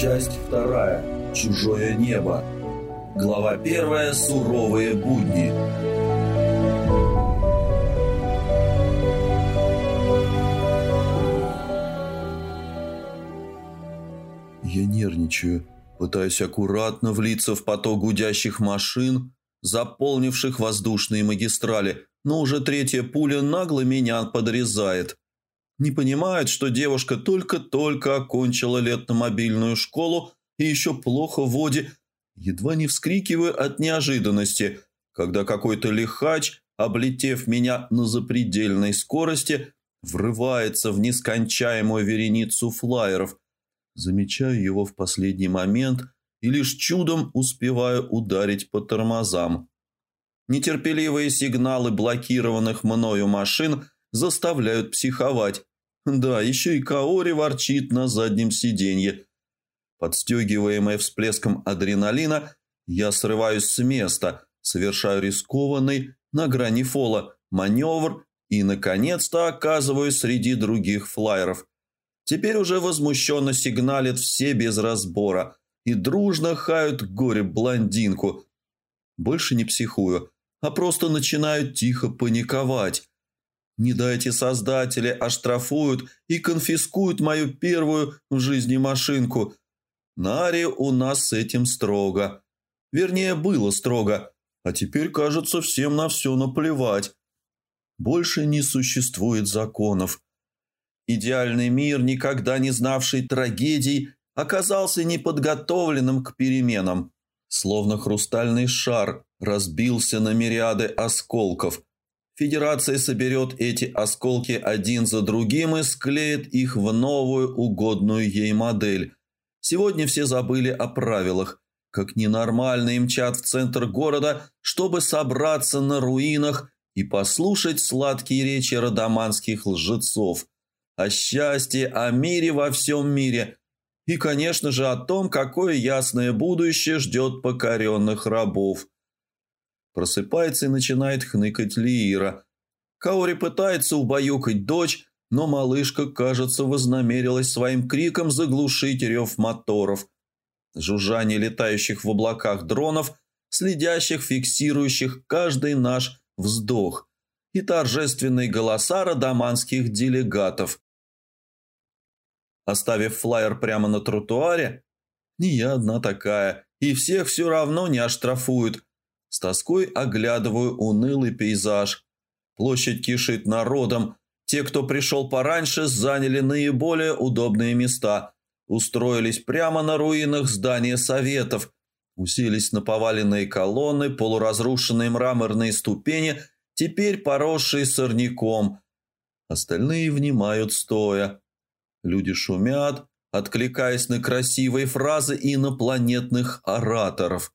Часть вторая. Чужое небо. Глава первая. Суровые будни. Я нервничаю, пытаюсь аккуратно влиться в поток гудящих машин, заполнивших воздушные магистрали, но уже третья пуля нагло меня подрезает. Не понимает, что девушка только-только окончила летно-мобильную школу и еще плохо в воде. Едва не вскрикиваю от неожиданности, когда какой-то лихач, облетев меня на запредельной скорости, врывается в нескончаемую вереницу флайеров. Замечаю его в последний момент и лишь чудом успеваю ударить по тормозам. Нетерпеливые сигналы блокированных мною машин заставляют психовать. Да, еще и Каори ворчит на заднем сиденье. Подстегиваемая всплеском адреналина, я срываюсь с места, совершаю рискованный, на грани фола, маневр и, наконец-то, оказываюсь среди других флайеров. Теперь уже возмущенно сигналят все без разбора и дружно хают горе-блондинку. Больше не психую, а просто начинают тихо паниковать. Не дайте создатели оштрафуют и конфискуют мою первую в жизни машинку. Нари у нас с этим строго. Вернее, было строго, а теперь, кажется, всем на все наплевать. Больше не существует законов. Идеальный мир, никогда не знавший трагедий, оказался неподготовленным к переменам. Словно хрустальный шар разбился на мириады осколков – Федерация соберет эти осколки один за другим и склеит их в новую угодную ей модель. Сегодня все забыли о правилах, как ненормально мчат в центр города, чтобы собраться на руинах и послушать сладкие речи родоманских лжецов. О счастье, о мире во всем мире. И, конечно же, о том, какое ясное будущее ждет покоренных рабов – Просыпается и начинает хныкать Лиира. Каори пытается убаюкать дочь, но малышка, кажется, вознамерилась своим криком заглушить рев моторов. Жужжание летающих в облаках дронов, следящих, фиксирующих каждый наш вздох и торжественные голоса родоманских делегатов. Оставив флайер прямо на тротуаре, не я одна такая, и всех все равно не оштрафуют – с тоской оглядываю унылый пейзаж. Площадь кишит народом. Те, кто пришел пораньше, заняли наиболее удобные места. Устроились прямо на руинах здания советов. Уселись на поваленные колонны, полуразрушенные мраморные ступени, теперь поросшие сорняком. Остальные внимают стоя. Люди шумят, откликаясь на красивые фразы инопланетных ораторов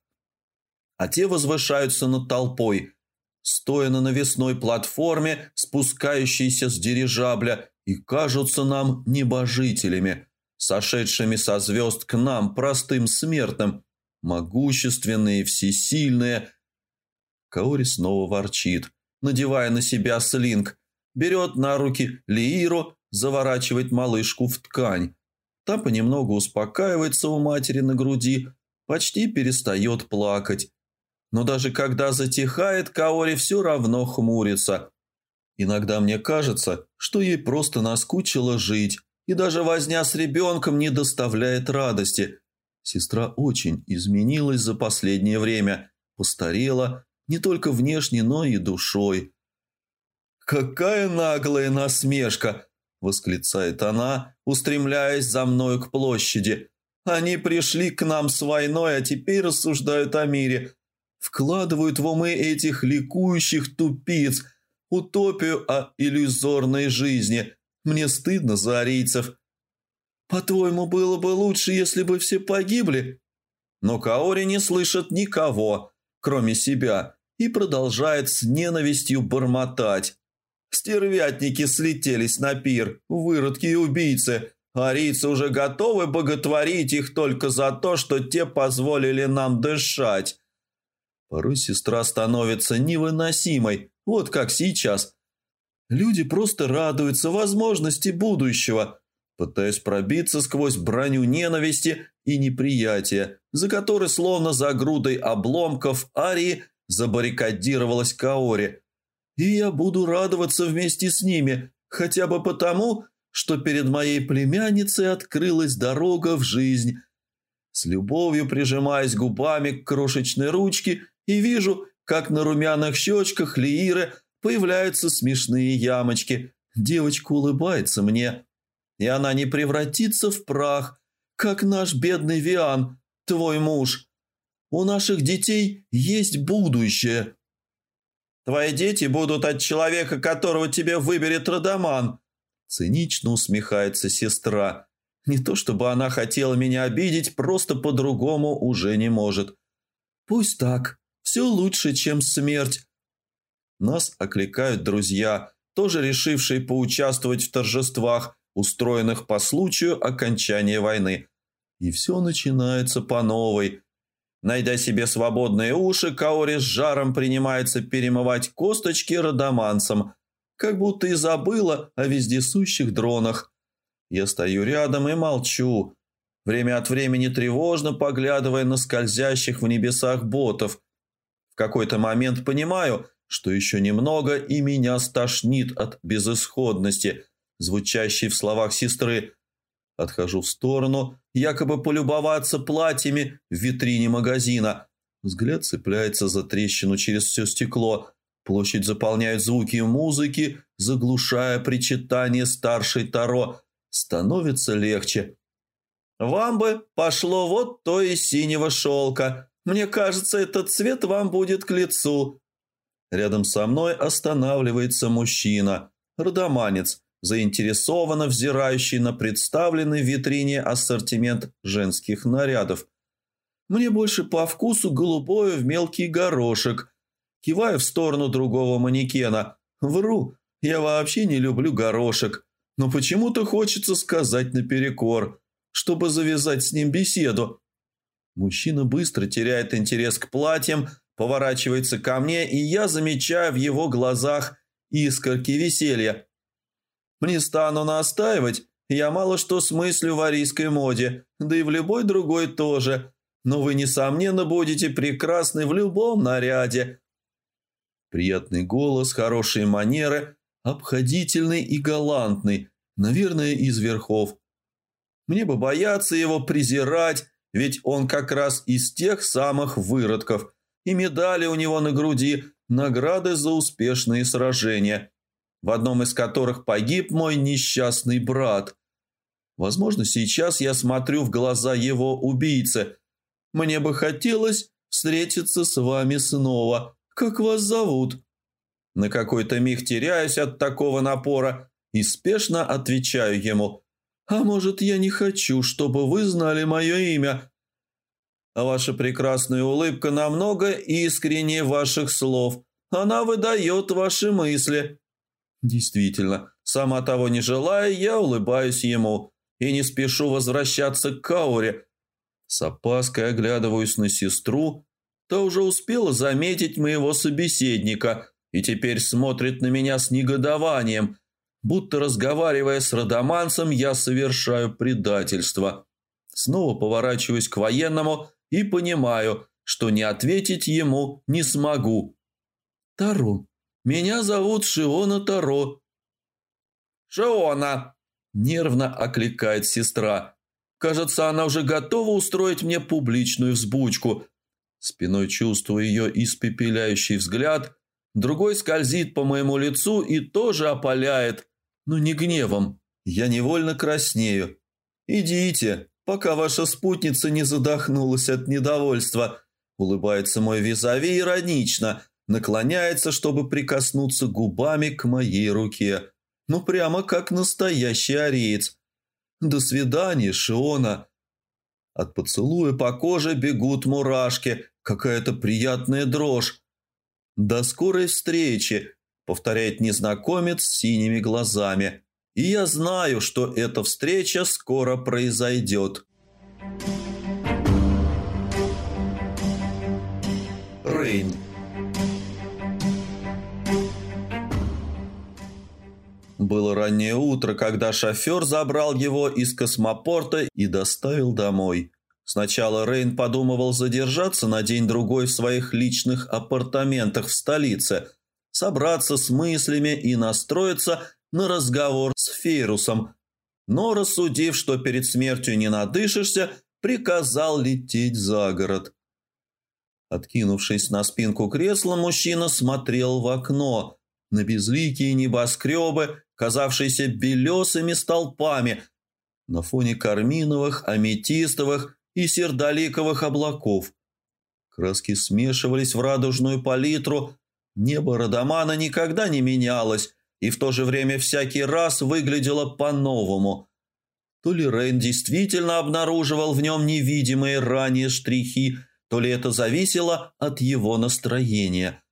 а те возвышаются над толпой, стоя на навесной платформе, спускающейся с дирижабля, и кажутся нам небожителями, сошедшими со звезд к нам, простым смертным, могущественные, всесильные. Каори снова ворчит, надевая на себя слинг, берет на руки Лииру, заворачивает малышку в ткань. Та понемногу успокаивается у матери на груди, почти перестает плакать но даже когда затихает, Каори все равно хмурится. Иногда мне кажется, что ей просто наскучило жить, и даже возня с ребенком не доставляет радости. Сестра очень изменилась за последнее время, постарела не только внешне, но и душой. «Какая наглая насмешка!» – восклицает она, устремляясь за мною к площади. «Они пришли к нам с войной, а теперь рассуждают о мире вкладывают в умы этих ликующих тупиц утопию о иллюзорной жизни. Мне стыдно за арийцев. По-твоему, было бы лучше, если бы все погибли? Но Каори не слышит никого, кроме себя, и продолжает с ненавистью бормотать. Стервятники слетелись на пир, выродки и убийцы. Арийцы уже готовы боготворить их только за то, что те позволили нам дышать. Порой сестра становится невыносимой, вот как сейчас. Люди просто радуются возможности будущего. пытаясь пробиться сквозь броню ненависти и неприятия, за которой словно за грудой обломков Арии забаррикадировалась Каори. И я буду радоваться вместе с ними, хотя бы потому, что перед моей племянницей открылась дорога в жизнь. С любовью прижимаясь губами к крошечной ручке и вижу, как на румяных щечках Лииры появляются смешные ямочки. Девочка улыбается мне, и она не превратится в прах, как наш бедный Виан, твой муж. У наших детей есть будущее. Твои дети будут от человека, которого тебе выберет Радаман. Цинично усмехается сестра. Не то чтобы она хотела меня обидеть, просто по-другому уже не может. Пусть так. Все лучше, чем смерть. Нас окликают друзья, тоже решившие поучаствовать в торжествах, устроенных по случаю окончания войны. И все начинается по новой. Найдя себе свободные уши, Каори с жаром принимается перемывать косточки родоманцам, как будто и забыла о вездесущих дронах. Я стою рядом и молчу, время от времени тревожно поглядывая на скользящих в небесах ботов. В какой-то момент понимаю, что еще немного и меня стошнит от безысходности – звучащий в словах сестры. Отхожу в сторону, якобы полюбоваться платьями в витрине магазина. Взгляд цепляется за трещину через все стекло. Площадь заполняют звуки музыки, заглушая причитание старшей Таро. Становится легче. «Вам бы пошло вот то из синего шелка. Мне кажется, этот цвет вам будет к лицу». Рядом со мной останавливается мужчина, родоманец, заинтересованно взирающий на представленный в витрине ассортимент женских нарядов. Мне больше по вкусу голубое в мелкий горошек. Киваю в сторону другого манекена. Вру, я вообще не люблю горошек. Но почему-то хочется сказать наперекор, чтобы завязать с ним беседу. Мужчина быстро теряет интерес к платьям, поворачивается ко мне, и я замечаю в его глазах искорки веселья. Не стану настаивать, я мало что смыслю в арийской моде, да и в любой другой тоже, но вы, несомненно, будете прекрасны в любом наряде». Приятный голос, хорошие манеры, обходительный и галантный, наверное, из верхов. Мне бы бояться его презирать, ведь он как раз из тех самых выродков, и медали у него на груди, награды за успешные сражения в одном из которых погиб мой несчастный брат. Возможно, сейчас я смотрю в глаза его убийцы. Мне бы хотелось встретиться с вами снова. Как вас зовут?» На какой-то миг теряюсь от такого напора и спешно отвечаю ему. «А может, я не хочу, чтобы вы знали мое имя?» А ваша прекрасная улыбка намного искреннее ваших слов. Она выдает ваши мысли. Действительно, сама того не желая, я улыбаюсь ему и не спешу возвращаться к Кауре. С опаской оглядываюсь на сестру, та уже успела заметить моего собеседника и теперь смотрит на меня с негодованием, будто разговаривая с родоманцем, я совершаю предательство. Снова поворачиваюсь к военному и понимаю, что не ответить ему не смогу. «Тарун, меня зовут Шиона Таро». «Шиона!» – нервно окликает сестра. Кажется, она уже готова устроить мне публичную взбучку. Спиной чувствую ее испепеляющий взгляд. Другой скользит по моему лицу и тоже опаляет, но не гневом. Я невольно краснею. «Идите, пока ваша спутница не задохнулась от недовольства», – улыбается мой визави иронично – наклоняется, чтобы прикоснуться губами к моей руке. Ну, прямо как настоящий ариец. «До свидания, Шиона!» От поцелуя по коже бегут мурашки, какая-то приятная дрожь. «До скорой встречи!» — повторяет незнакомец с синими глазами. «И я знаю, что эта встреча скоро произойдет». Было раннее утро, когда шофер забрал его из космопорта и доставил домой. Сначала Рейн подумывал задержаться на день-другой в своих личных апартаментах в столице, собраться с мыслями и настроиться на разговор с Фейрусом, но, рассудив, что перед смертью не надышишься, приказал лететь за город. Откинувшись на спинку кресла, мужчина смотрел в окно на безликие небоскребы, казавшиеся белесыми столпами, на фоне карминовых, аметистовых и сердоликовых облаков. Краски смешивались в радужную палитру, небо Радамана никогда не менялось и в то же время всякий раз выглядело по-новому. То ли Рейн действительно обнаруживал в нем невидимые ранее штрихи, то ли это зависело от его настроения –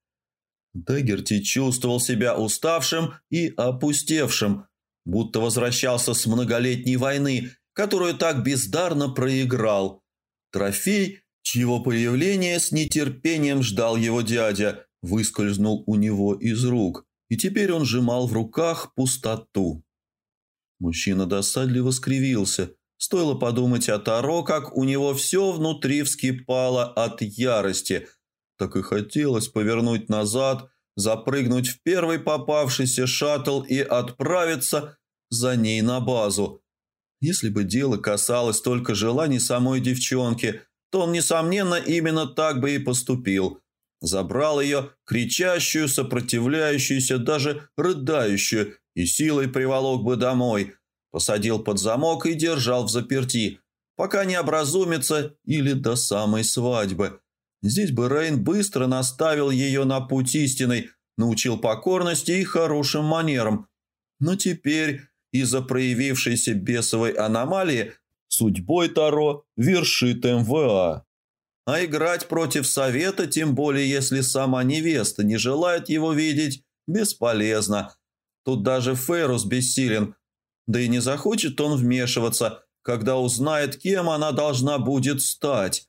Дагерти чувствовал себя уставшим и опустевшим, будто возвращался с многолетней войны, которую так бездарно проиграл. Трофей, чьего появления с нетерпением ждал его дядя, выскользнул у него из рук, и теперь он сжимал в руках пустоту. Мужчина досадливо скривился. Стоило подумать о Таро, как у него все внутри вскипало от ярости – так и хотелось повернуть назад, запрыгнуть в первый попавшийся шаттл и отправиться за ней на базу. Если бы дело касалось только желаний самой девчонки, то он, несомненно, именно так бы и поступил. Забрал ее, кричащую, сопротивляющуюся, даже рыдающую, и силой приволок бы домой, посадил под замок и держал в заперти, пока не образумится или до самой свадьбы. Здесь бы Рейн быстро наставил ее на путь истинный, научил покорности и хорошим манерам. Но теперь из-за проявившейся бесовой аномалии судьбой Таро вершит МВА. А играть против совета, тем более если сама невеста не желает его видеть, бесполезно. Тут даже Ферус бессилен. Да и не захочет он вмешиваться, когда узнает, кем она должна будет стать.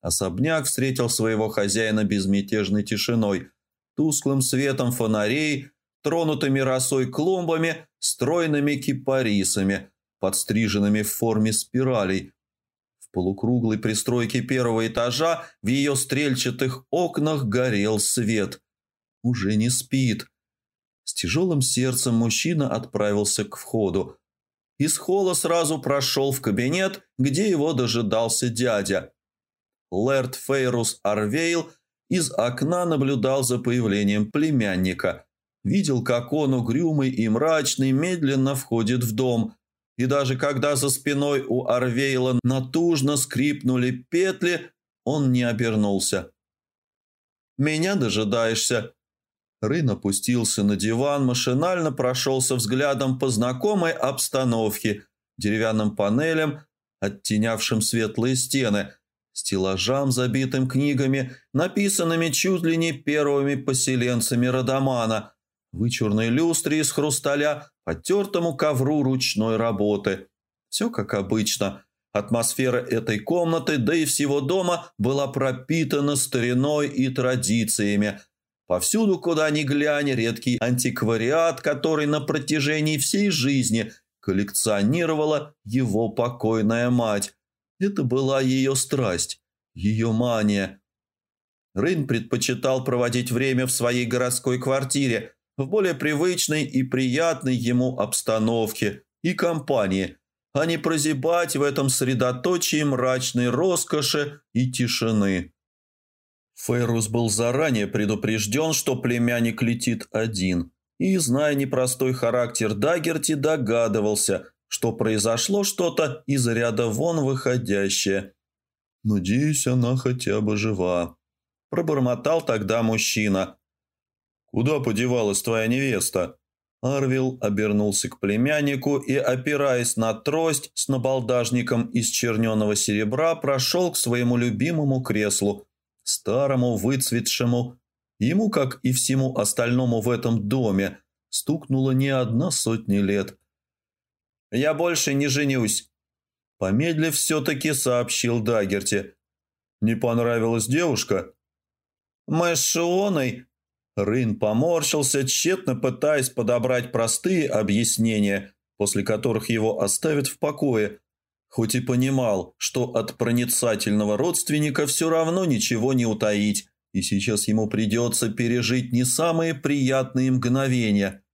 Особняк встретил своего хозяина безмятежной тишиной, тусклым светом фонарей, тронутыми росой клумбами, стройными кипарисами, подстриженными в форме спиралей. Полукруглой пристройке первого этажа в ее стрельчатых окнах горел свет. Уже не спит. С тяжелым сердцем мужчина отправился к входу. Из холла сразу прошел в кабинет, где его дожидался дядя – Лэрд Фейрус Арвейл из окна наблюдал за появлением племянника. Видел, как он, угрюмый и мрачный, медленно входит в дом. И даже когда за спиной у Арвейла натужно скрипнули петли, он не обернулся. «Меня дожидаешься?» Рын опустился на диван, машинально прошелся взглядом по знакомой обстановке, деревянным панелям, оттенявшим светлые стены – стеллажам, забитым книгами, написанными чуть ли не первыми поселенцами Родомана, вычурной люстре из хрусталя, потертому ковру ручной работы. Все как обычно. Атмосфера этой комнаты, да и всего дома, была пропитана стариной и традициями. Повсюду, куда ни глянь, редкий антиквариат, который на протяжении всей жизни коллекционировала его покойная мать, это была ее страсть, ее мания. Рейн предпочитал проводить время в своей городской квартире, в более привычной и приятной ему обстановке и компании, а не прозябать в этом средоточии мрачной роскоши и тишины. Фейрус был заранее предупрежден, что племянник летит один, и, зная непростой характер Дагерти, догадывался, что произошло что-то из ряда вон выходящее. «Надеюсь, она хотя бы жива», – пробормотал тогда мужчина. «Куда подевалась твоя невеста?» Арвил обернулся к племяннику и, опираясь на трость с набалдажником из черненого серебра, прошел к своему любимому креслу, старому, выцветшему. Ему, как и всему остальному в этом доме, стукнуло не одна сотня лет – я больше не женюсь». Помедлив все-таки сообщил Дагерти. «Не понравилась девушка?» «Мы с Шионой...» Рын поморщился, тщетно пытаясь подобрать простые объяснения, после которых его оставят в покое, хоть и понимал, что от проницательного родственника все равно ничего не утаить, и сейчас ему придется пережить не самые приятные мгновения.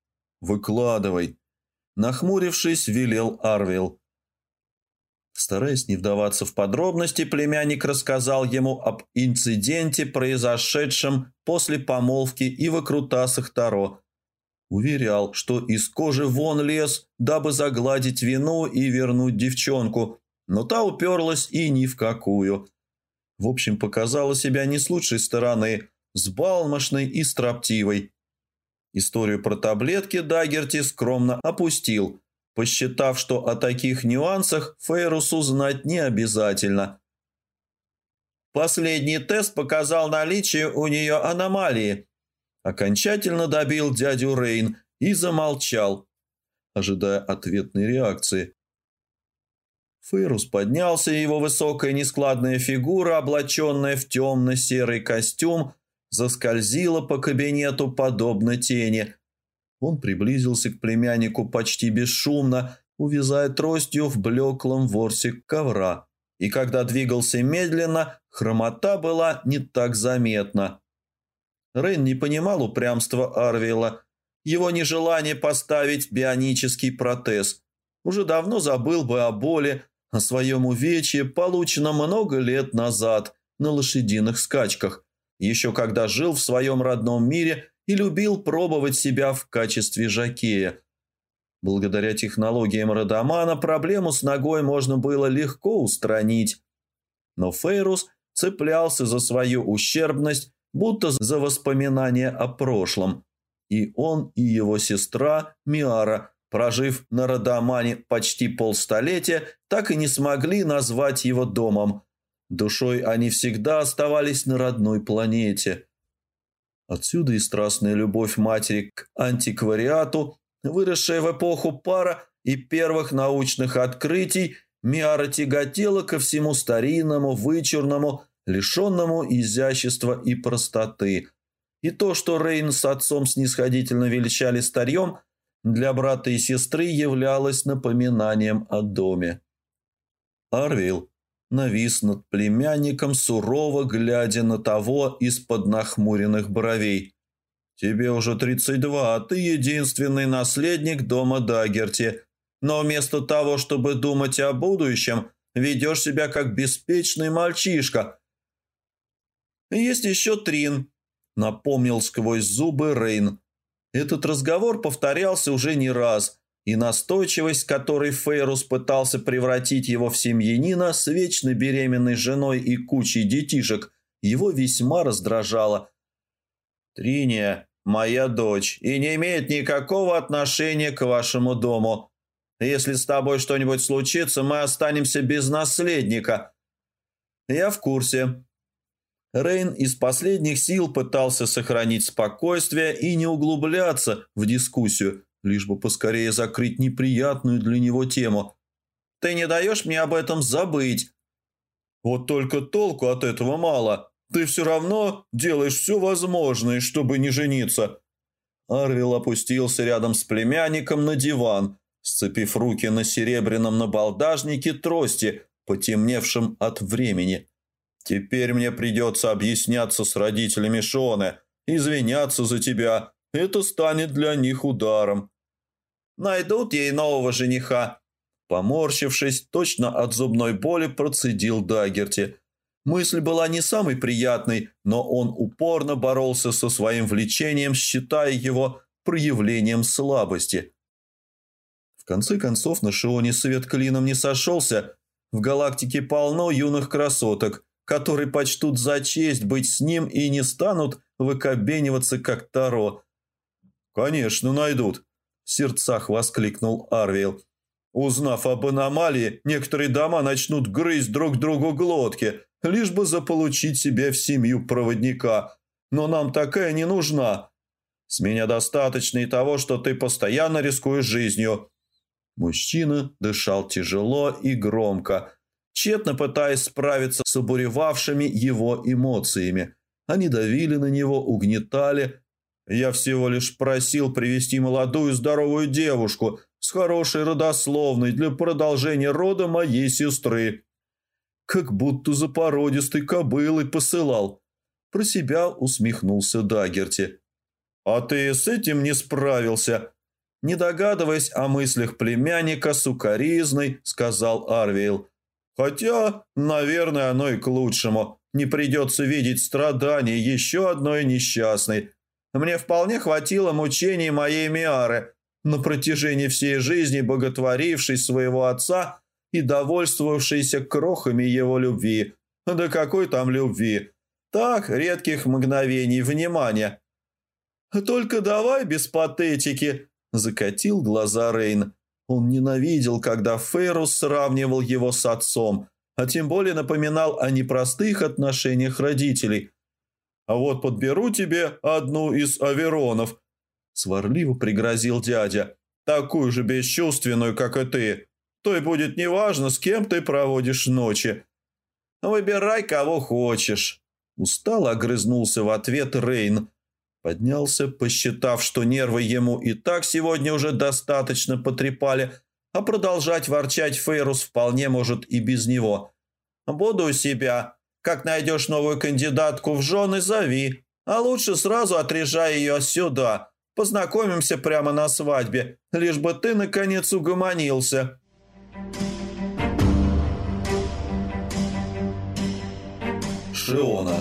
«Выкладывай», – нахмурившись, велел Арвил. Стараясь не вдаваться в подробности, племянник рассказал ему об инциденте, произошедшем после помолвки и выкрутасах Таро. Уверял, что из кожи вон лез, дабы загладить вину и вернуть девчонку, но та уперлась и ни в какую. В общем, показала себя не с лучшей стороны, с балмошной и строптивой. Историю про таблетки Дагерти скромно опустил – посчитав, что о таких нюансах Фейрусу знать не обязательно. Последний тест показал наличие у нее аномалии. Окончательно добил дядю Рейн и замолчал, ожидая ответной реакции. Фейрус поднялся, и его высокая нескладная фигура, облаченная в темно-серый костюм, заскользила по кабинету подобно тени – он приблизился к племяннику почти бесшумно, увязая тростью в блеклом ворсе ковра. И когда двигался медленно, хромота была не так заметна. Рейн не понимал упрямства Арвила, его нежелание поставить бионический протез. Уже давно забыл бы о боли, о своем увечье, полученном много лет назад на лошадиных скачках, еще когда жил в своем родном мире – и любил пробовать себя в качестве жакея. Благодаря технологиям Радамана проблему с ногой можно было легко устранить. Но Фейрус цеплялся за свою ущербность, будто за воспоминания о прошлом. И он, и его сестра Миара, прожив на Радамане почти полстолетия, так и не смогли назвать его домом. Душой они всегда оставались на родной планете – Отсюда и страстная любовь матери к антиквариату, выросшая в эпоху пара и первых научных открытий, Миара тяготела ко всему старинному, вычурному, лишенному изящества и простоты. И то, что Рейн с отцом снисходительно величали старьем, для брата и сестры являлось напоминанием о доме. Арвил навис над племянником, сурово глядя на того из-под нахмуренных бровей. «Тебе уже 32, а ты единственный наследник дома Дагерти. Но вместо того, чтобы думать о будущем, ведешь себя как беспечный мальчишка». «Есть еще Трин», — напомнил сквозь зубы Рейн. Этот разговор повторялся уже не раз — и настойчивость, которой Фейрус пытался превратить его в семьянина с вечно беременной женой и кучей детишек, его весьма раздражала. «Триния, моя дочь, и не имеет никакого отношения к вашему дому. Если с тобой что-нибудь случится, мы останемся без наследника». «Я в курсе». Рейн из последних сил пытался сохранить спокойствие и не углубляться в дискуссию, лишь бы поскорее закрыть неприятную для него тему. «Ты не даешь мне об этом забыть?» «Вот только толку от этого мало. Ты все равно делаешь все возможное, чтобы не жениться». Арвил опустился рядом с племянником на диван, сцепив руки на серебряном набалдажнике трости, потемневшем от времени. «Теперь мне придется объясняться с родителями Шоны, извиняться за тебя. Это станет для них ударом найдут ей нового жениха». Поморщившись, точно от зубной боли процедил Дагерти. Мысль была не самой приятной, но он упорно боролся со своим влечением, считая его проявлением слабости. В конце концов, на Шионе свет клином не сошелся. В галактике полно юных красоток, которые почтут за честь быть с ним и не станут выкобениваться, как Таро. «Конечно, найдут», в сердцах воскликнул Арвил. Узнав об аномалии, некоторые дома начнут грызть друг другу глотки, лишь бы заполучить себе в семью проводника. Но нам такая не нужна. С меня достаточно и того, что ты постоянно рискуешь жизнью». Мужчина дышал тяжело и громко, тщетно пытаясь справиться с обуревавшими его эмоциями. Они давили на него, угнетали, Я всего лишь просил привести молодую здоровую девушку с хорошей родословной для продолжения рода моей сестры. Как будто за породистой кобылой посылал. Про себя усмехнулся Дагерти. «А ты с этим не справился?» Не догадываясь о мыслях племянника сукаризной, сказал Арвейл. «Хотя, наверное, оно и к лучшему. Не придется видеть страдания еще одной несчастной. Мне вполне хватило мучений моей Миары, на протяжении всей жизни боготворившей своего отца и довольствовавшейся крохами его любви. Да какой там любви? Так, редких мгновений внимания. «Только давай без патетики», – закатил глаза Рейн. Он ненавидел, когда Фейрус сравнивал его с отцом, а тем более напоминал о непростых отношениях родителей. «А вот подберу тебе одну из аверонов», – сварливо пригрозил дядя, – «такую же бесчувственную, как и ты. То и будет неважно, с кем ты проводишь ночи. Выбирай, кого хочешь». Устало огрызнулся в ответ Рейн. Поднялся, посчитав, что нервы ему и так сегодня уже достаточно потрепали, а продолжать ворчать Фейрус вполне может и без него. «Буду у себя. Как найдешь новую кандидатку в жены, зови. А лучше сразу отрежай ее сюда. Познакомимся прямо на свадьбе, лишь бы ты, наконец, угомонился». Шиона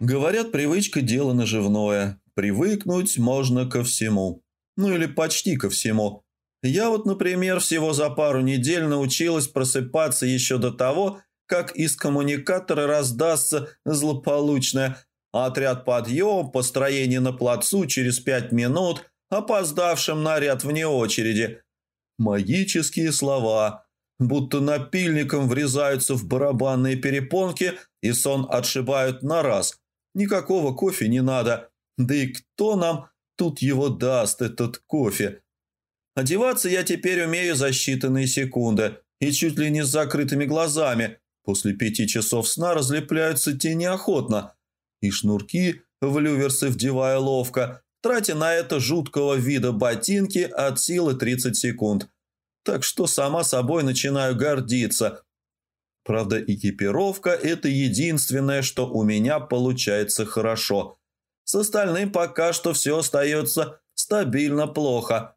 Говорят, привычка – дело наживное. Привыкнуть можно ко всему. Ну или почти ко всему. Я вот, например, всего за пару недель научилась просыпаться еще до того, как из коммуникатора раздастся злополучное «Отряд подъем, построение на плацу через пять минут, опоздавшим наряд вне очереди». Магические слова, будто напильником врезаются в барабанные перепонки и сон отшибают на раз – Никакого кофе не надо. Да и кто нам тут его даст, этот кофе? Одеваться я теперь умею за считанные секунды и чуть ли не с закрытыми глазами. После пяти часов сна разлепляются те неохотно. И шнурки в люверсы вдевая ловко, тратя на это жуткого вида ботинки от силы 30 секунд. Так что сама собой начинаю гордиться, Правда, экипировка – это единственное, что у меня получается хорошо. С остальным пока что все остается стабильно плохо.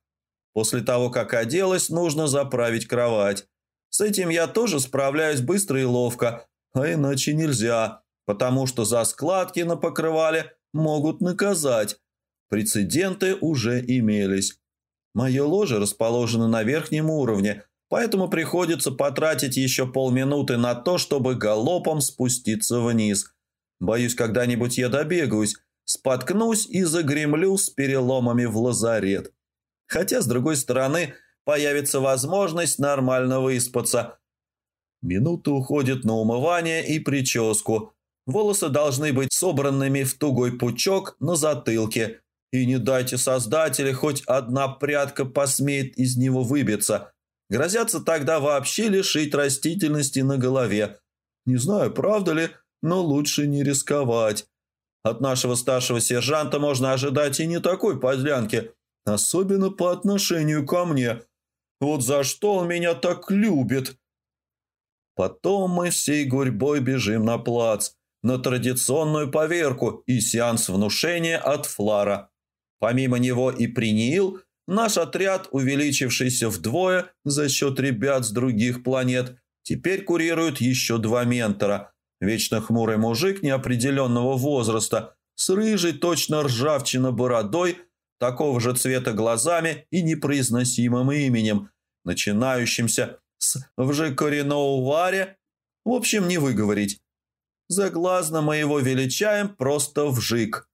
После того, как оделась, нужно заправить кровать. С этим я тоже справляюсь быстро и ловко, а иначе нельзя, потому что за складки на покрывале могут наказать. Прецеденты уже имелись. Мое ложе расположено на верхнем уровне – поэтому приходится потратить еще полминуты на то, чтобы галопом спуститься вниз. Боюсь, когда-нибудь я добегаюсь, споткнусь и загремлю с переломами в лазарет. Хотя, с другой стороны, появится возможность нормально выспаться. Минута уходит на умывание и прическу. Волосы должны быть собранными в тугой пучок на затылке. И не дайте создателя, хоть одна прядка посмеет из него выбиться – Грозятся тогда вообще лишить растительности на голове. Не знаю, правда ли, но лучше не рисковать. От нашего старшего сержанта можно ожидать и не такой подлянки, особенно по отношению ко мне. Вот за что он меня так любит. Потом мы всей гурьбой бежим на плац, на традиционную поверку и сеанс внушения от Флара. Помимо него и Приниил – Наш отряд, увеличившийся вдвое за счет ребят с других планет, теперь курирует еще два ментора. Вечно хмурый мужик неопределенного возраста с рыжей точно ржавчина бородой, такого же цвета глазами и непроизносимым именем, начинающимся с «вжикориноуваре», в общем, не выговорить. Заглазно мы его величаем просто «вжик»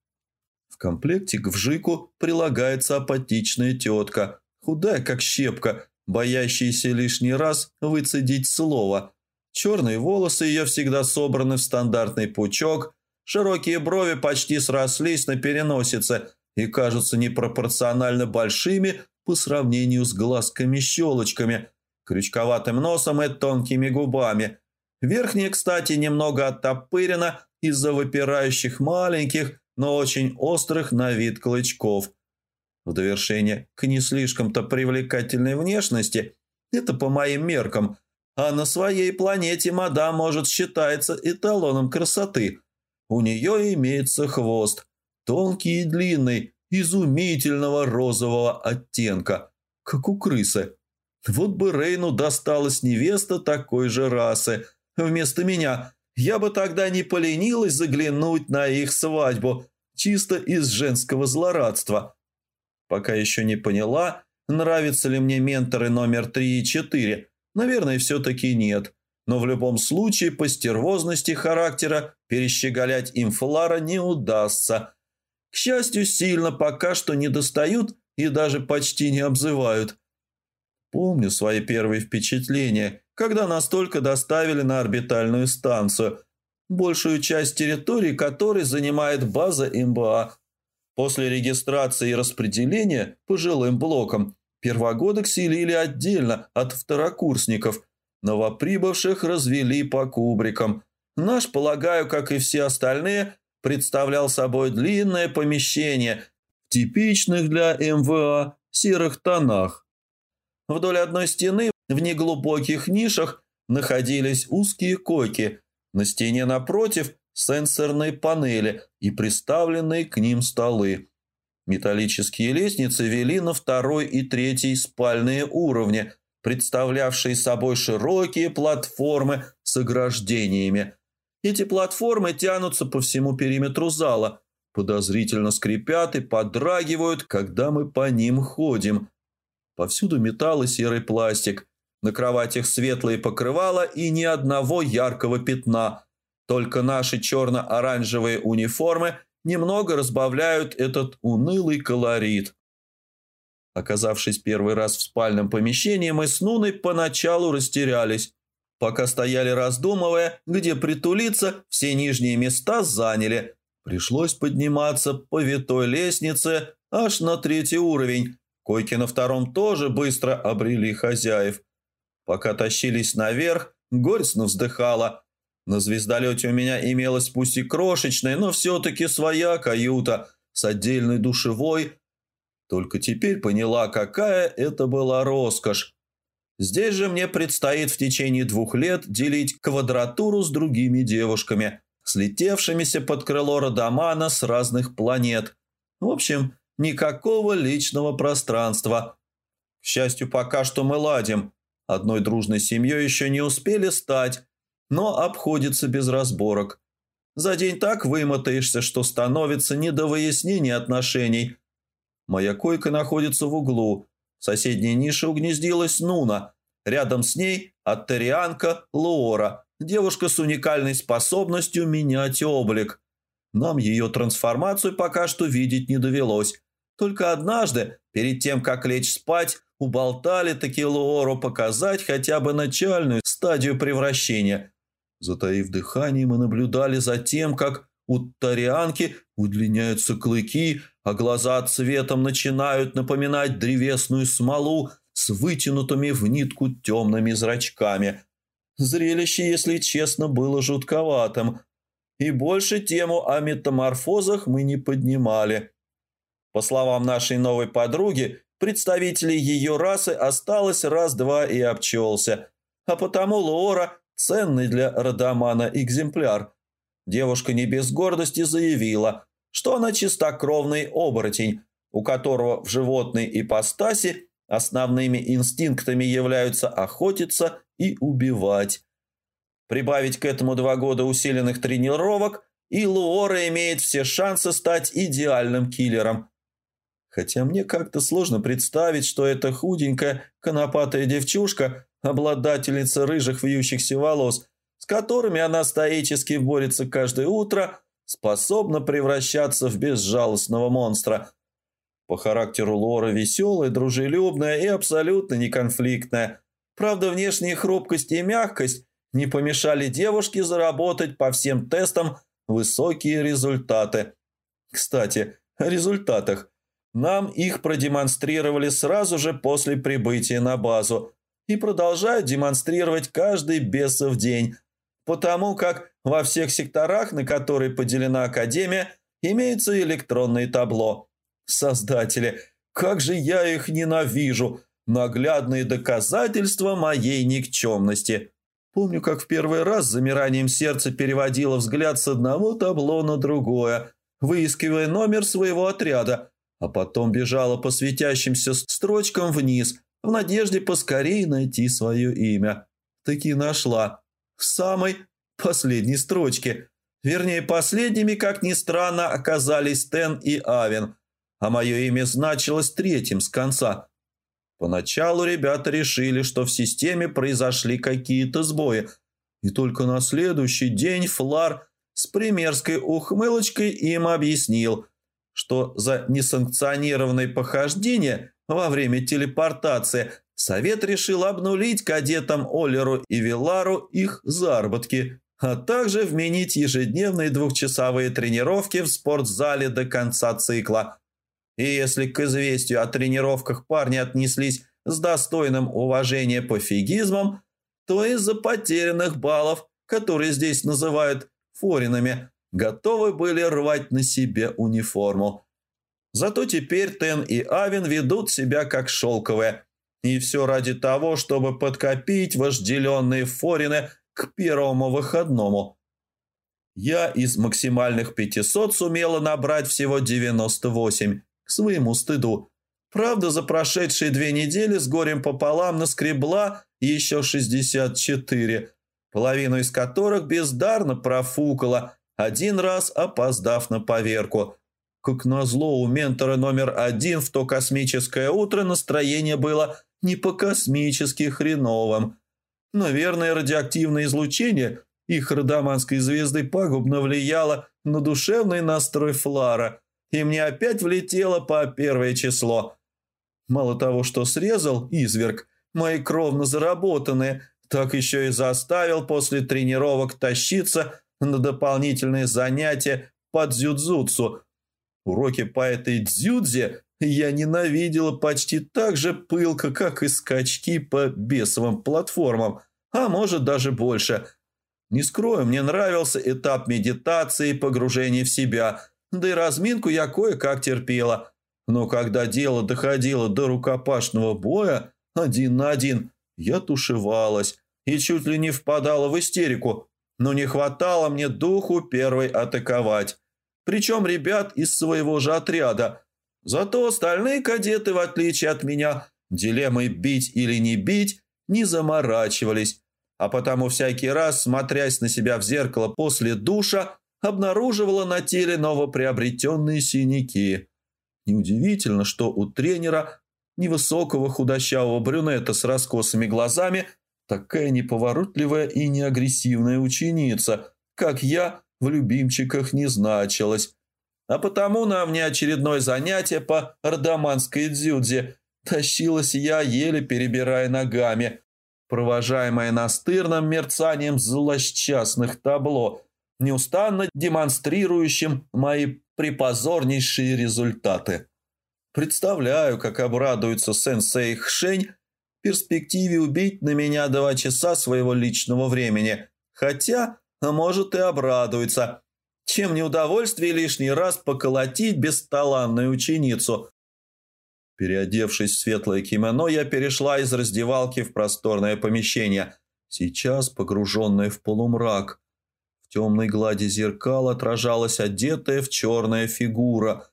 комплекте к вжику прилагается апатичная тетка, худая как щепка, боящаяся лишний раз выцедить слово. Черные волосы ее всегда собраны в стандартный пучок, широкие брови почти срослись на переносице и кажутся непропорционально большими по сравнению с глазками-щелочками, крючковатым носом и тонкими губами. Верхняя, кстати, немного оттопырена из-за выпирающих маленьких, но очень острых на вид клычков. В довершение к не слишком-то привлекательной внешности, это по моим меркам, а на своей планете мадам может считаться эталоном красоты. У нее имеется хвост, тонкий и длинный, изумительного розового оттенка, как у крысы. Вот бы Рейну досталась невеста такой же расы. Вместо меня я бы тогда не поленилась заглянуть на их свадьбу, чисто из женского злорадства. Пока еще не поняла, нравятся ли мне менторы номер 3 и 4. Наверное, все-таки нет. Но в любом случае по стервозности характера перещеголять им Флара не удастся. К счастью, сильно пока что не достают и даже почти не обзывают. Помню свои первые впечатления, когда нас только доставили на орбитальную станцию, большую часть территории которой занимает база МБА. После регистрации и распределения по жилым блокам первогодок селили отдельно от второкурсников, новоприбывших развели по кубрикам. Наш, полагаю, как и все остальные, представлял собой длинное помещение в типичных для МВА серых тонах. Вдоль одной стены в неглубоких нишах находились узкие койки, на стене напротив сенсорные панели и приставленные к ним столы. Металлические лестницы вели на второй и третий спальные уровни, представлявшие собой широкие платформы с ограждениями. Эти платформы тянутся по всему периметру зала, подозрительно скрипят и подрагивают, когда мы по ним ходим – Повсюду металл и серый пластик. На кроватях светлые покрывала и ни одного яркого пятна. Только наши черно-оранжевые униформы немного разбавляют этот унылый колорит. Оказавшись первый раз в спальном помещении, мы с Нуной поначалу растерялись. Пока стояли раздумывая, где притулиться, все нижние места заняли. Пришлось подниматься по витой лестнице аж на третий уровень, Койки на втором тоже быстро обрели хозяев. Пока тащились наверх, горестно вздыхала. На звездолете у меня имелась пусть и крошечная, но все-таки своя каюта с отдельной душевой. Только теперь поняла, какая это была роскошь. Здесь же мне предстоит в течение двух лет делить квадратуру с другими девушками, слетевшимися под крыло Родомана с разных планет. В общем, Никакого личного пространства. К счастью, пока что мы ладим. Одной дружной семьей еще не успели стать, но обходится без разборок. За день так вымотаешься, что становится не до выяснения отношений. Моя койка находится в углу. В соседней нише угнездилась Нуна. Рядом с ней Аттерианка Луора, девушка с уникальной способностью менять облик. Нам ее трансформацию пока что видеть не довелось. Только однажды, перед тем, как лечь спать, уболтали таки Луору показать хотя бы начальную стадию превращения. Затаив дыхание, мы наблюдали за тем, как у тарианки удлиняются клыки, а глаза цветом начинают напоминать древесную смолу с вытянутыми в нитку темными зрачками. Зрелище, если честно, было жутковатым – и больше тему о метаморфозах мы не поднимали. По словам нашей новой подруги, представителей ее расы осталось раз-два и обчелся, а потому Луора – ценный для Радамана экземпляр. Девушка не без гордости заявила, что она чистокровный оборотень, у которого в животной ипостаси основными инстинктами являются охотиться и убивать. Прибавить к этому два года усиленных тренировок, и Луора имеет все шансы стать идеальным киллером. Хотя мне как-то сложно представить, что эта худенькая, конопатая девчушка, обладательница рыжих вьющихся волос, с которыми она стоически борется каждое утро, способна превращаться в безжалостного монстра. По характеру Лора веселая, дружелюбная и абсолютно неконфликтная. Правда, внешняя хрупкость и мягкость не помешали девушке заработать по всем тестам высокие результаты. Кстати, о результатах. Нам их продемонстрировали сразу же после прибытия на базу и продолжают демонстрировать каждый бесов день, потому как Во всех секторах, на которые поделена Академия, имеются электронные табло. Создатели, как же я их ненавижу! Наглядные доказательства моей никчемности. Помню, как в первый раз с замиранием сердца переводила взгляд с одного табло на другое, выискивая номер своего отряда, а потом бежала по светящимся строчкам вниз, в надежде поскорее найти свое имя. Таки нашла. В самой последней строчке. Вернее, последними, как ни странно, оказались Тен и Авен, а мое имя значилось третьим с конца – Поначалу ребята решили, что в системе произошли какие-то сбои, и только на следующий день Флар с примерской ухмылочкой им объяснил, что за несанкционированное похождение во время телепортации Совет решил обнулить кадетам Олеру и Вилару их заработки, а также вменить ежедневные двухчасовые тренировки в спортзале до конца цикла – и если к известию о тренировках парни отнеслись с достойным уважения пофигизмом, то из-за потерянных баллов, которые здесь называют форинами, готовы были рвать на себе униформу. Зато теперь Тен и Авен ведут себя как шелковые. И все ради того, чтобы подкопить вожделенные форины к первому выходному. Я из максимальных 500 сумела набрать всего 98 к своему стыду. Правда, за прошедшие две недели с горем пополам наскребла еще 64, половину из которых бездарно профукала, один раз опоздав на поверку. Как назло, у ментора номер один в то космическое утро настроение было не по-космически хреновым. Наверное, радиоактивное излучение их родоманской звезды пагубно влияло на душевный настрой Флара – и мне опять влетело по первое число. Мало того, что срезал изверг, мои кровно заработанные, так еще и заставил после тренировок тащиться на дополнительные занятия по дзюдзуцу. Уроки по этой дзюдзе я ненавидела почти так же пылко, как и скачки по бесовым платформам, а может даже больше. Не скрою, мне нравился этап медитации и погружения в себя – да и разминку я кое-как терпела. Но когда дело доходило до рукопашного боя, один на один, я тушевалась и чуть ли не впадала в истерику. Но не хватало мне духу первой атаковать. Причем ребят из своего же отряда. Зато остальные кадеты, в отличие от меня, дилеммой бить или не бить, не заморачивались. А потому всякий раз, смотрясь на себя в зеркало после душа, обнаруживала на теле новоприобретенные синяки. Неудивительно, что у тренера, невысокого худощавого брюнета с раскосыми глазами, такая неповоротливая и неагрессивная ученица, как я, в любимчиках не значилась. А потому на мне очередное занятие по ардаманской дзюдзе тащилась я, еле перебирая ногами, провожаемая настырным мерцанием злосчастных табло – неустанно демонстрирующим мои припозорнейшие результаты. Представляю, как обрадуется сенсей Хшень перспективе убить на меня два часа своего личного времени. Хотя, а может и обрадуется. Чем неудовольствие лишний раз поколотить бесталанную ученицу. Переодевшись в светлое кимоно, я перешла из раздевалки в просторное помещение, сейчас погруженное в полумрак темной глади зеркал отражалась одетая в черная фигура.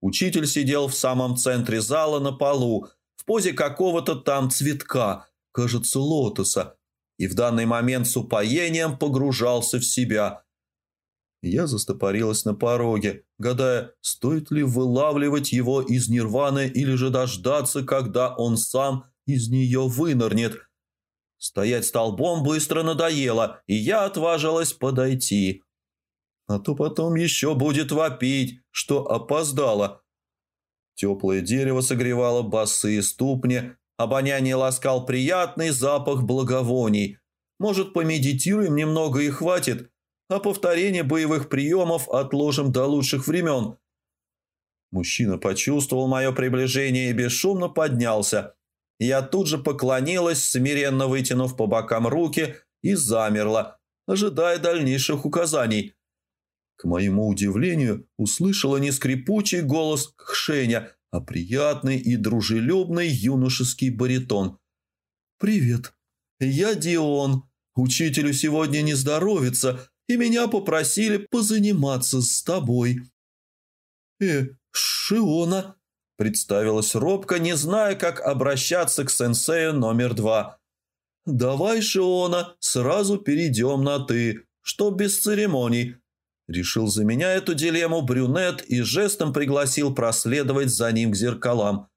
Учитель сидел в самом центре зала на полу, в позе какого-то там цветка, кажется, лотоса, и в данный момент с упоением погружался в себя. Я застопорилась на пороге, гадая, стоит ли вылавливать его из нирваны или же дождаться, когда он сам из нее вынырнет – Стоять столбом быстро надоело, и я отважилась подойти. А то потом еще будет вопить, что опоздала. Теплое дерево согревало босые ступни, обоняние ласкал приятный запах благовоний. Может, помедитируем немного и хватит, а повторение боевых приемов отложим до лучших времен. Мужчина почувствовал мое приближение и бесшумно поднялся, я тут же поклонилась, смиренно вытянув по бокам руки, и замерла, ожидая дальнейших указаний. К моему удивлению, услышала не скрипучий голос Хшеня, а приятный и дружелюбный юношеский баритон. «Привет, я Дион. Учителю сегодня не здоровится, и меня попросили позаниматься с тобой». «Э, Шиона», – представилась робко, не зная, как обращаться к сенсею номер два. «Давай, Шиона, сразу перейдем на «ты», что без церемоний». Решил за меня эту дилемму брюнет и жестом пригласил проследовать за ним к зеркалам.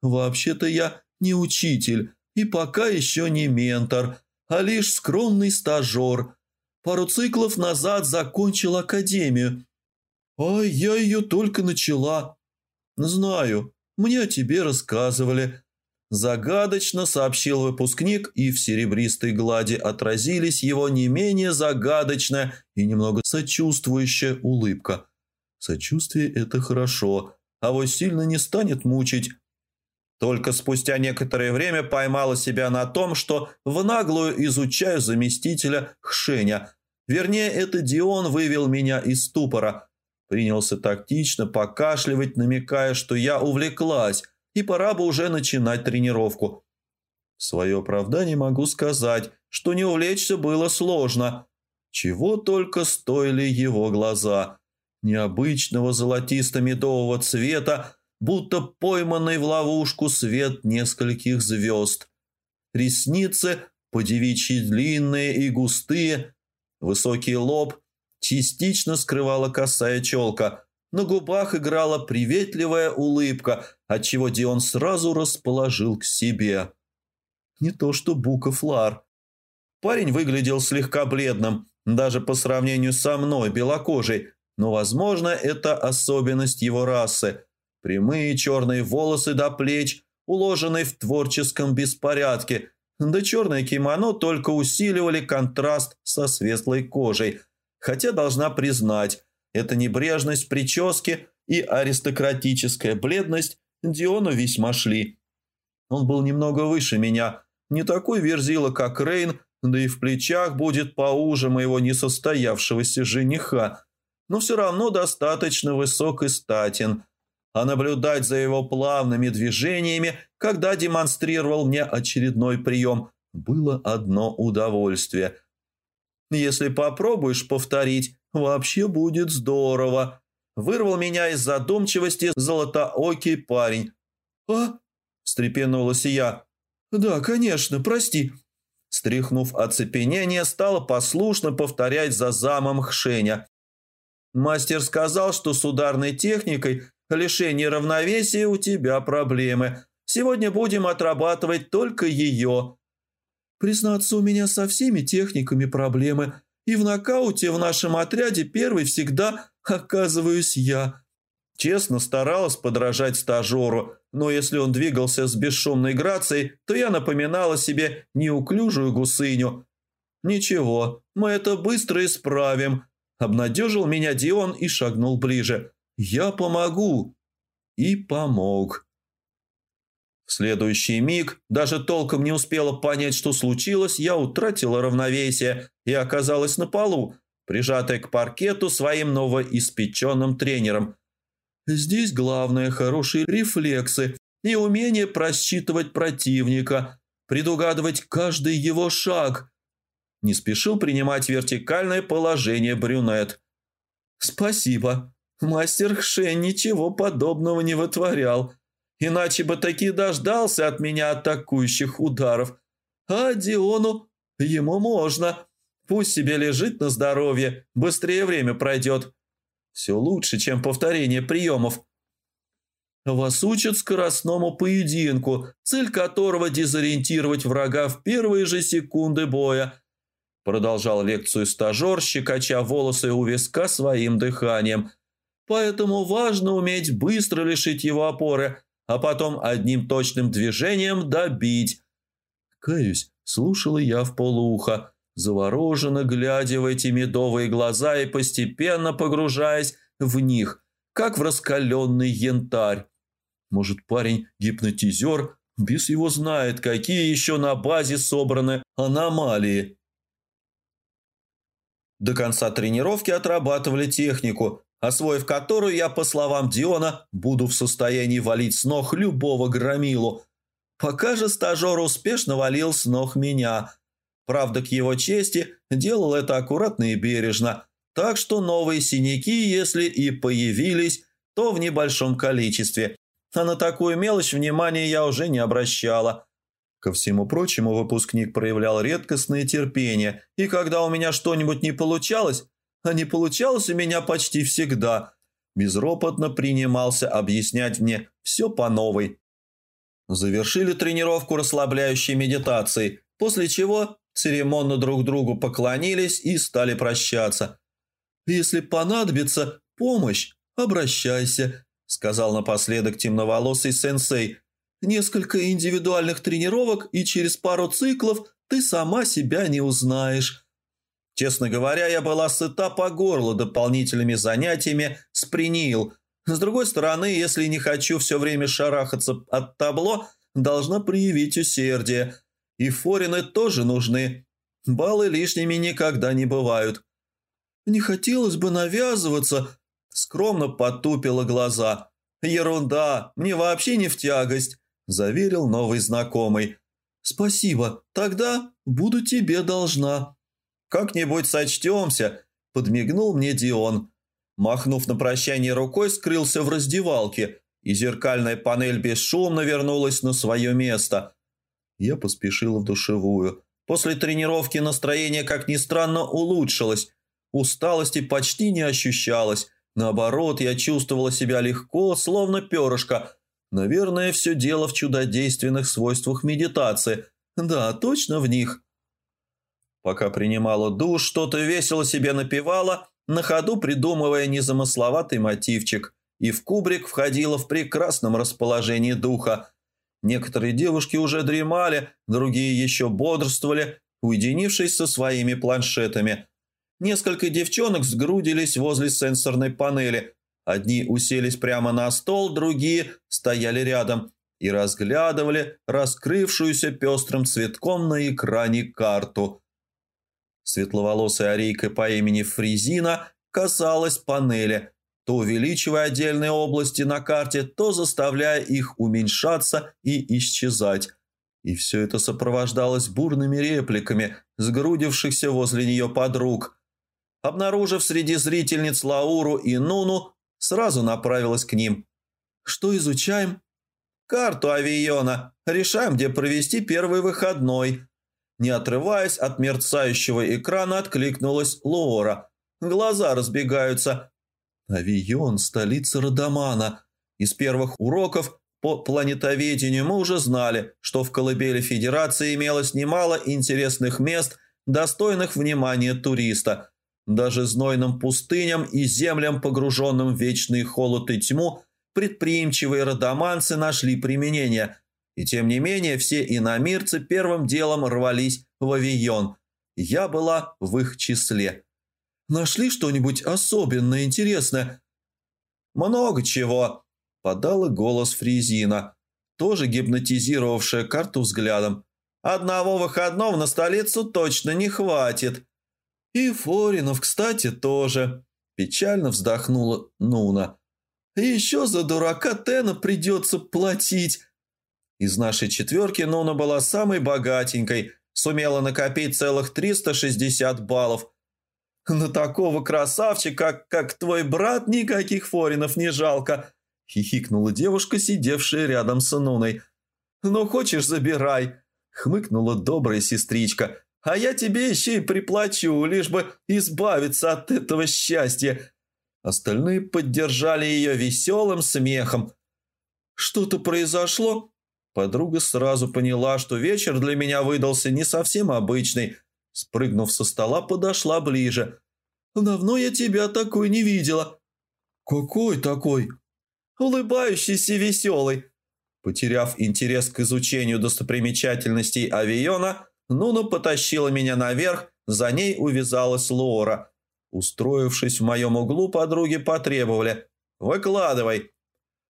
«Вообще-то я не учитель и пока еще не ментор, а лишь скромный стажер. Пару циклов назад закончил академию. А я ее только начала. Знаю, мне о тебе рассказывали. Загадочно сообщил выпускник, и в серебристой глади отразились его не менее загадочная и немного сочувствующая улыбка. Сочувствие – это хорошо, а вот сильно не станет мучить. Только спустя некоторое время поймала себя на том, что в наглую изучаю заместителя Хшеня. Вернее, это Дион вывел меня из ступора. Принялся тактично покашливать, намекая, что я увлеклась – и пора бы уже начинать тренировку. В свое оправдание могу сказать, что не увлечься было сложно. Чего только стоили его глаза. Необычного золотисто-медового цвета, будто пойманный в ловушку свет нескольких звезд. Ресницы подевичьи длинные и густые, высокий лоб частично скрывала косая челка – на губах играла приветливая улыбка, отчего Дион сразу расположил к себе. Не то что Буков Лар. Парень выглядел слегка бледным, даже по сравнению со мной, белокожей, но, возможно, это особенность его расы. Прямые черные волосы до плеч, уложенные в творческом беспорядке, да черное кимоно только усиливали контраст со светлой кожей. Хотя, должна признать, эта небрежность прически и аристократическая бледность Диону весьма шли. Он был немного выше меня, не такой верзила, как Рейн, да и в плечах будет поуже моего несостоявшегося жениха, но все равно достаточно высок и статен, а наблюдать за его плавными движениями, когда демонстрировал мне очередной прием, было одно удовольствие. Если попробуешь повторить, Вообще будет здорово. Вырвал меня из задумчивости золотоокий парень. А? Встрепенулась я. Да, конечно, прости. Стряхнув оцепенение, стала послушно повторять за замом Хшеня. Мастер сказал, что с ударной техникой лишение равновесия у тебя проблемы. Сегодня будем отрабатывать только ее. Признаться, у меня со всеми техниками проблемы – и в нокауте в нашем отряде первый всегда оказываюсь я. Честно старалась подражать стажеру, но если он двигался с бесшумной грацией, то я напоминала себе неуклюжую гусыню. «Ничего, мы это быстро исправим», – обнадежил меня Дион и шагнул ближе. «Я помогу». И помог. В следующий миг, даже толком не успела понять, что случилось, я утратила равновесие и оказалась на полу, прижатая к паркету своим новоиспеченным тренером. Здесь главное хорошие рефлексы и умение просчитывать противника, предугадывать каждый его шаг. Не спешил принимать вертикальное положение брюнет. «Спасибо. Мастер Хшен ничего подобного не вытворял», Иначе бы таки дождался от меня атакующих ударов. А Диону ему можно. Пусть себе лежит на здоровье, быстрее время пройдет. Все лучше, чем повторение приемов. Вас учат скоростному поединку, цель которого дезориентировать врага в первые же секунды боя. Продолжал лекцию стажер, щекоча волосы у виска своим дыханием. Поэтому важно уметь быстро лишить его опоры – а потом одним точным движением добить. Каюсь, слушала я в полуха, завороженно глядя в эти медовые глаза и постепенно погружаясь в них, как в раскаленный янтарь. Может, парень гипнотизер, без его знает, какие еще на базе собраны аномалии. До конца тренировки отрабатывали технику, освоив которую я, по словам Диона, буду в состоянии валить с ног любого громилу. Пока же стажер успешно валил с ног меня. Правда, к его чести, делал это аккуратно и бережно, так что новые синяки, если и появились, то в небольшом количестве. А на такую мелочь внимания я уже не обращала. Ко всему прочему, выпускник проявлял редкостное терпение, и когда у меня что-нибудь не получалось, а не получалось у меня почти всегда, безропотно принимался объяснять мне все по новой. Завершили тренировку расслабляющей медитацией, после чего церемонно друг другу поклонились и стали прощаться. «Если понадобится помощь, обращайся», — сказал напоследок темноволосый сенсей. «Несколько индивидуальных тренировок, и через пару циклов ты сама себя не узнаешь». Честно говоря, я была сыта по горло дополнительными занятиями с принил. С другой стороны, если не хочу все время шарахаться от табло, должна проявить усердие. И форины тоже нужны. Баллы лишними никогда не бывают. Не хотелось бы навязываться, скромно потупила глаза. «Ерунда, мне вообще не в тягость», – заверил новый знакомый. «Спасибо, тогда буду тебе должна». «Как-нибудь сочтемся», – подмигнул мне Дион. Махнув на прощание рукой, скрылся в раздевалке, и зеркальная панель бесшумно вернулась на свое место. Я поспешил в душевую. После тренировки настроение, как ни странно, улучшилось. Усталости почти не ощущалось. Наоборот, я чувствовала себя легко, словно перышко. Наверное, все дело в чудодейственных свойствах медитации. Да, точно в них. Пока принимала душ, что-то весело себе напевала, на ходу придумывая незамысловатый мотивчик, и в кубрик входила в прекрасном расположении духа. Некоторые девушки уже дремали, другие еще бодрствовали, уединившись со своими планшетами. Несколько девчонок сгрудились возле сенсорной панели. Одни уселись прямо на стол, другие стояли рядом и разглядывали раскрывшуюся пестрым цветком на экране карту – Светловолосая арейка по имени Фризина касалась панели, то увеличивая отдельные области на карте, то заставляя их уменьшаться и исчезать. И все это сопровождалось бурными репликами, сгрудившихся возле нее подруг. Обнаружив среди зрительниц Лауру и Нуну, сразу направилась к ним. «Что изучаем?» «Карту авиона. Решаем, где провести первый выходной», не отрываясь от мерцающего экрана, откликнулась Лора. Глаза разбегаются. Авион – столица Родомана. Из первых уроков по планетоведению мы уже знали, что в колыбели Федерации имелось немало интересных мест, достойных внимания туриста. Даже знойным пустыням и землям, погруженным в вечный холод и тьму, предприимчивые родоманцы нашли применение – и тем не менее все иномирцы первым делом рвались в авион. Я была в их числе. «Нашли что-нибудь особенно интересное?» «Много чего», – подала голос Фризина, тоже гипнотизировавшая карту взглядом. «Одного выходного на столицу точно не хватит». «И Форинов, кстати, тоже», – печально вздохнула Нуна. «И еще за дурака Тена придется платить». Из нашей четверки Нуна была самой богатенькой, сумела накопить целых 360 баллов. На такого красавчика, как, как твой брат, никаких форинов не жалко, хихикнула девушка, сидевшая рядом с Нуной. Ну, хочешь, забирай, хмыкнула добрая сестричка. А я тебе еще и приплачу, лишь бы избавиться от этого счастья. Остальные поддержали ее веселым смехом. «Что-то произошло?» Подруга сразу поняла, что вечер для меня выдался не совсем обычный. Спрыгнув со стола, подошла ближе. «Давно я тебя такой не видела». «Какой такой?» «Улыбающийся веселый». Потеряв интерес к изучению достопримечательностей авиона, Нуна потащила меня наверх, за ней увязалась Лора. Устроившись в моем углу, подруги потребовали. «Выкладывай».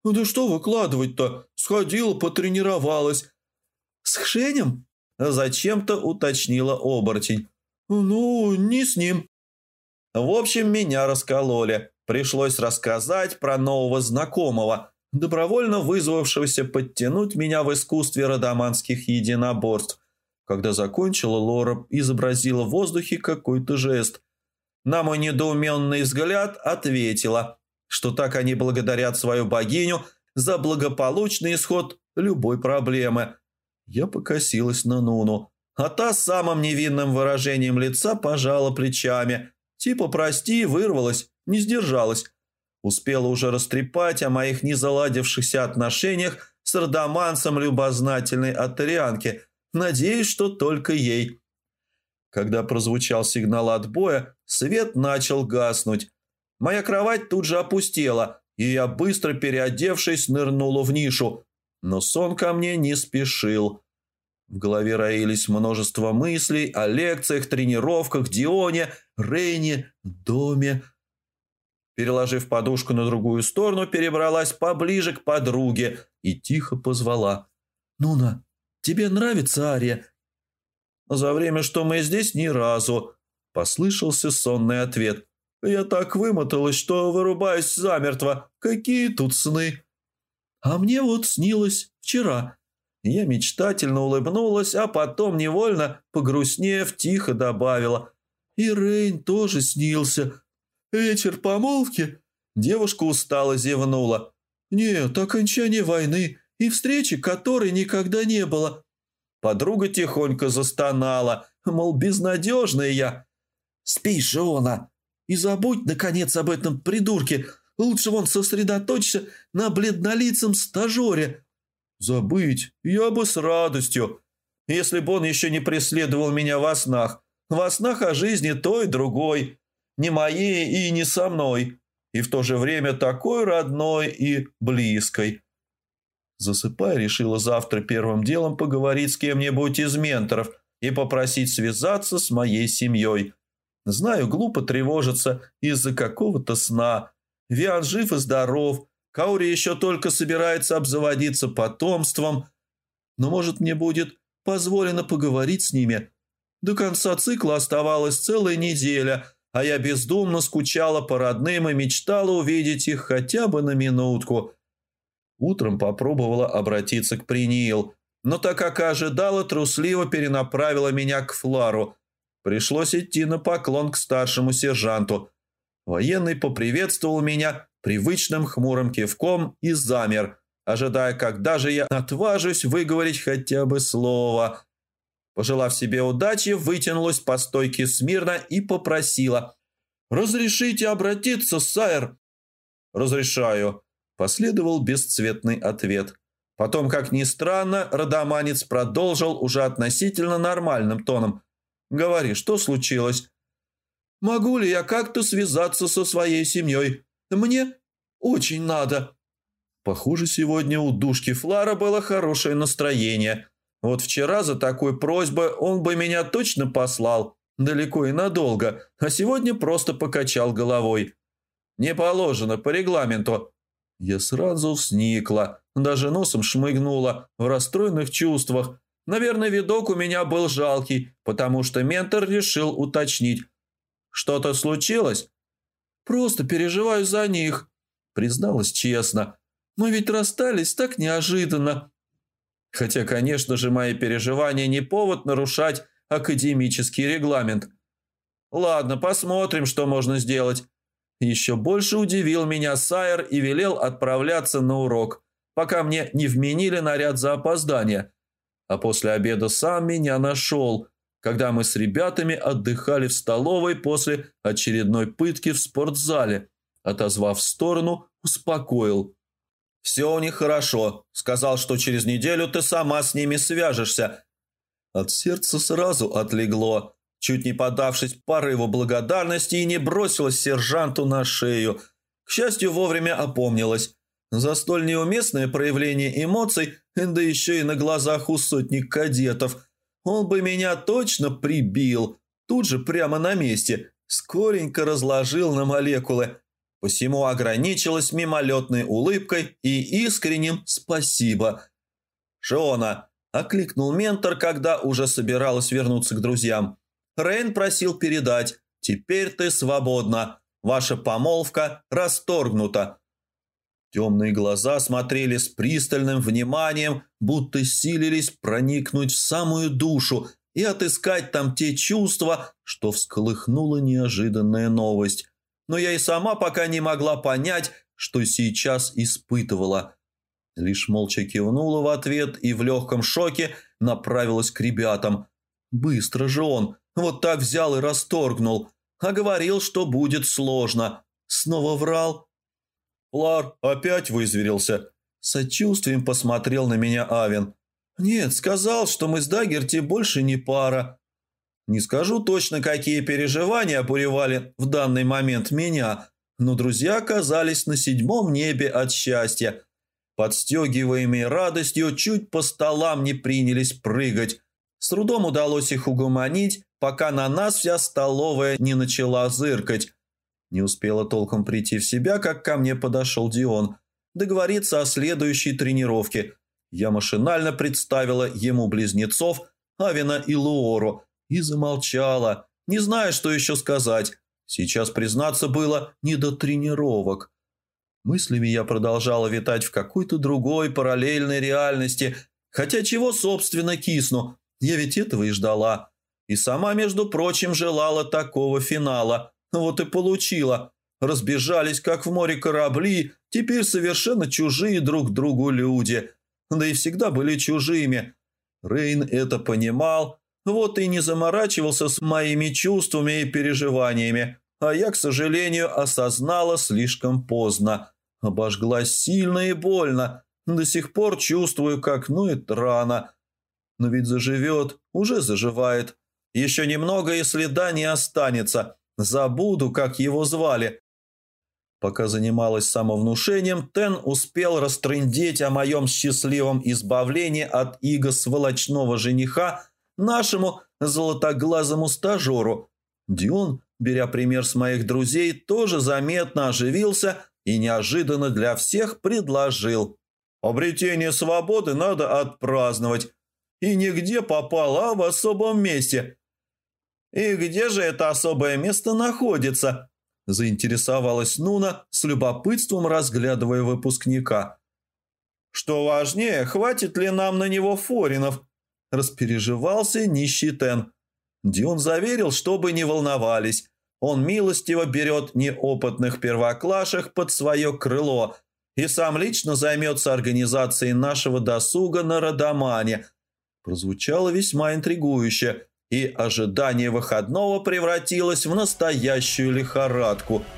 «Ну «Да что выкладывать-то? Сходила, потренировалась». «С Хшенем?» – зачем-то уточнила оборотень. «Ну, не с ним». В общем, меня раскололи. Пришлось рассказать про нового знакомого, добровольно вызвавшегося подтянуть меня в искусстве родоманских единоборств. Когда закончила, Лора изобразила в воздухе какой-то жест. На мой недоуменный взгляд ответила, что так они благодарят свою богиню за благополучный исход любой проблемы. Я покосилась на Нуну, а та с самым невинным выражением лица пожала плечами. Типа «прости» вырвалась, не сдержалась. Успела уже растрепать о моих незаладившихся отношениях с родомансом любознательной атарианки. Надеюсь, что только ей. Когда прозвучал сигнал отбоя, свет начал гаснуть. Моя кровать тут же опустела, и я, быстро переодевшись, нырнула в нишу. Но сон ко мне не спешил. В голове роились множество мыслей о лекциях, тренировках, Дионе, Рейне, доме. Переложив подушку на другую сторону, перебралась поближе к подруге и тихо позвала. «Нуна, тебе нравится Ария?» «За время, что мы здесь, ни разу», – послышался сонный ответ. «Я так вымоталась, что вырубаюсь замертво. Какие тут сны!» «А мне вот снилось вчера». Я мечтательно улыбнулась, а потом невольно, погрустнев, тихо добавила. «И Рейн тоже снился. Вечер помолвки?» Девушка устало зевнула. «Нет, окончание войны и встречи, которой никогда не было». Подруга тихонько застонала, мол, безнадежная я. «Спи, Шиона, и забудь, наконец, об этом придурке. Лучше вон сосредоточься на бледнолицем стажере». Забыть я бы с радостью, если бы он еще не преследовал меня во снах. Во снах о жизни той, другой, не моей и не со мной, и в то же время такой родной и близкой. Засыпая, решила завтра первым делом поговорить с кем-нибудь из менторов и попросить связаться с моей семьей. Знаю, глупо тревожиться из-за какого-то сна. Виан жив и здоров, Каури еще только собирается обзаводиться потомством. Но, может, мне будет позволено поговорить с ними. До конца цикла оставалась целая неделя, а я бездумно скучала по родным и мечтала увидеть их хотя бы на минутку. Утром попробовала обратиться к Принил, но так как ожидала, трусливо перенаправила меня к Флару. Пришлось идти на поклон к старшему сержанту. Военный поприветствовал меня привычным хмурым кивком и замер, ожидая, когда же я отважусь выговорить хотя бы слово. Пожелав себе удачи, вытянулась по стойке смирно и попросила. «Разрешите обратиться, сэр?» «Разрешаю», – последовал бесцветный ответ. Потом, как ни странно, родоманец продолжил уже относительно нормальным тоном. «Говори, что случилось?» «Могу ли я как-то связаться со своей семьей?» Мне очень надо». Похоже, сегодня у душки Флара было хорошее настроение. Вот вчера за такой просьбой он бы меня точно послал, далеко и надолго, а сегодня просто покачал головой. «Не положено по регламенту». Я сразу сникла, даже носом шмыгнула в расстроенных чувствах. Наверное, видок у меня был жалкий, потому что ментор решил уточнить. «Что-то случилось?» Просто переживаю за них», – призналась честно. «Мы ведь расстались так неожиданно». Хотя, конечно же, мои переживания не повод нарушать академический регламент. «Ладно, посмотрим, что можно сделать». Еще больше удивил меня Сайер и велел отправляться на урок, пока мне не вменили наряд за опоздание. А после обеда сам меня нашел – когда мы с ребятами отдыхали в столовой после очередной пытки в спортзале. Отозвав в сторону, успокоил. «Все у них хорошо. Сказал, что через неделю ты сама с ними свяжешься». От сердца сразу отлегло, чуть не подавшись порыву благодарности и не бросилась сержанту на шею. К счастью, вовремя опомнилась. За столь неуместное проявление эмоций, да еще и на глазах у сотни кадетов – он бы меня точно прибил, тут же прямо на месте, скоренько разложил на молекулы. Посему ограничилась мимолетной улыбкой и искренним «спасибо». «Шона!» – окликнул ментор, когда уже собиралась вернуться к друзьям. Рейн просил передать, Теперь ты свободна. Ваша помолвка расторгнута». Темные глаза смотрели с пристальным вниманием, будто силились проникнуть в самую душу и отыскать там те чувства, что всколыхнула неожиданная новость. Но я и сама пока не могла понять, что сейчас испытывала. Лишь молча кивнула в ответ и в легком шоке направилась к ребятам. Быстро же он, вот так взял и расторгнул, а говорил, что будет сложно. Снова врал. Лар опять вызверился. Сочувствием посмотрел на меня Авен. «Нет, сказал, что мы с Дагерти больше не пара. Не скажу точно, какие переживания обуревали в данный момент меня, но друзья оказались на седьмом небе от счастья. Подстегиваемые радостью, чуть по столам не принялись прыгать. С трудом удалось их угомонить, пока на нас вся столовая не начала зыркать. Не успела толком прийти в себя, как ко мне подошел Дион. Договориться о следующей тренировке. Я машинально представила ему близнецов, Авина и Луору, и замолчала, не зная, что еще сказать. Сейчас, признаться, было не до тренировок. Мыслями я продолжала витать в какой-то другой параллельной реальности, хотя чего, собственно, кисну, я ведь этого и ждала. И сама, между прочим, желала такого финала. Вот и получила. Разбежались, как в море корабли, теперь совершенно чужие друг другу люди. Да и всегда были чужими. Рейн это понимал, вот и не заморачивался с моими чувствами и переживаниями, а я, к сожалению, осознала слишком поздно. Обожглась сильно и больно. До сих пор чувствую, как ноет рана. Но ведь заживет, уже заживает. Еще немного и следа не останется. Забуду, как его звали. Пока занималась самовнушением, Тен успел растрындеть о моем счастливом избавлении от иго сволочного жениха нашему золотоглазому стажеру. Дион, беря пример с моих друзей, тоже заметно оживился и неожиданно для всех предложил. «Обретение свободы надо отпраздновать. И нигде попало, а в особом месте». «И где же это особое место находится?» заинтересовалась Нуна с любопытством разглядывая выпускника. «Что важнее, хватит ли нам на него форинов?» распереживался нищий Тен. Дион заверил, чтобы не волновались. Он милостиво берет неопытных первоклашек под свое крыло и сам лично займется организацией нашего досуга на Родомане. Прозвучало весьма интригующе, и ожидание выходного превратилось в настоящую лихорадку –